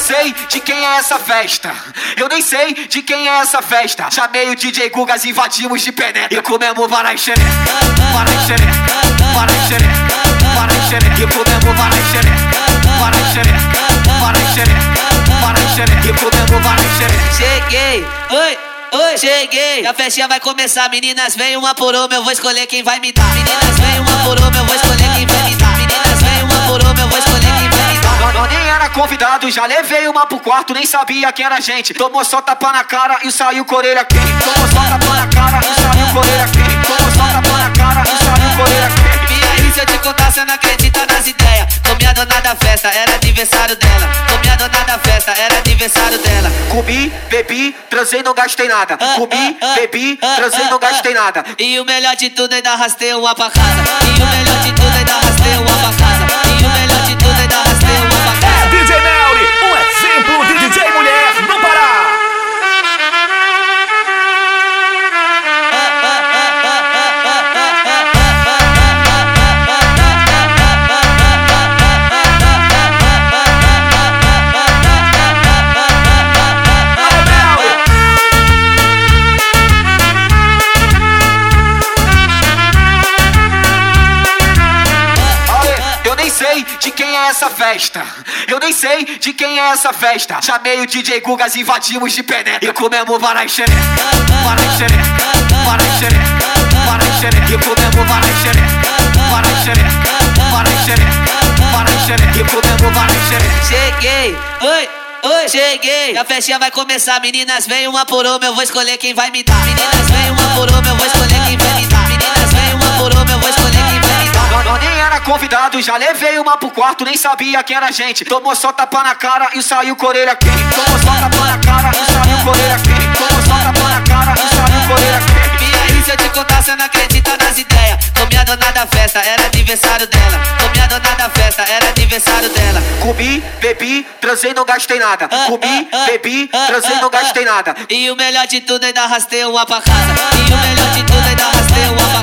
sei de quem é essa festa. Eu nem sei de quem é essa festa. Chamei o DJ Gugas, invadimos de penetra. E comemos varai xereca, varai xereca, varai xereca, varai xereca. E comemos varai xereca, varai xereca, varai xereca, varai xereca. E comemos varai xereca. Cheguei, oi, oi, cheguei. A festinha vai começar, meninas, vem uma por uma, eu vou escolher quem vai me dar. Meninas, vem uma por uma, eu vou escolher quem vai me dar. Convidado, já levei uma pro quarto, nem sabia quem era a gente. Tomou só tapa na cara e saiu com a orelha quente. Tomou só tapa na cara e saiu com a orelha quente. Tomou só tapa na cara e saiu com a orelha quente. E aí, se eu te contar, você não acredita nas ideias. Comi a dona da festa, era aniversário dela. Comi a dona da festa, era aniversário dela. Comi, bebi, transei, não gastei nada. Ah, Comi, ah, ah, bebi, transei, não gastei nada. E o melhor de tudo, ainda arrastei uma pra casa. E o melhor de tudo, de quem é essa festa. Eu nem sei de quem é essa festa. Chamei o DJ Gugas, invadimos de penetra. E comemos varai xereca, varai xereca. E comemos varai xereca, varai xereca. E comemos varai xereca. Cheguei, oi, oi, cheguei. A festinha vai começar, meninas, vem uma por uma, eu vou escolher quem vai me dar. Meninas, vem uma por uma, eu vou escolher quem vai me dar. Meninas, vem uma por uma, eu vou escolher convidado, já levei uma pro quarto, nem sabia quem era a gente. Tomou só tapa na cara e saiu com orelha quente. Tomou só tapa na cara e saiu com orelha quente. Tomou só tapa na cara e saiu com orelha quente. E aí, se eu te contar, você não acredita nas ideias. Comi a dona da festa, era aniversário dela. Comi a dona da festa, era aniversário dela. Comi, bebi, transei, não gastei nada. Ah, Comi, ah, ah, bebi, transei, não gastei nada. E o melhor de tudo, ainda arrastei uma pra casa. E o melhor de tudo, ainda arrastei uma pra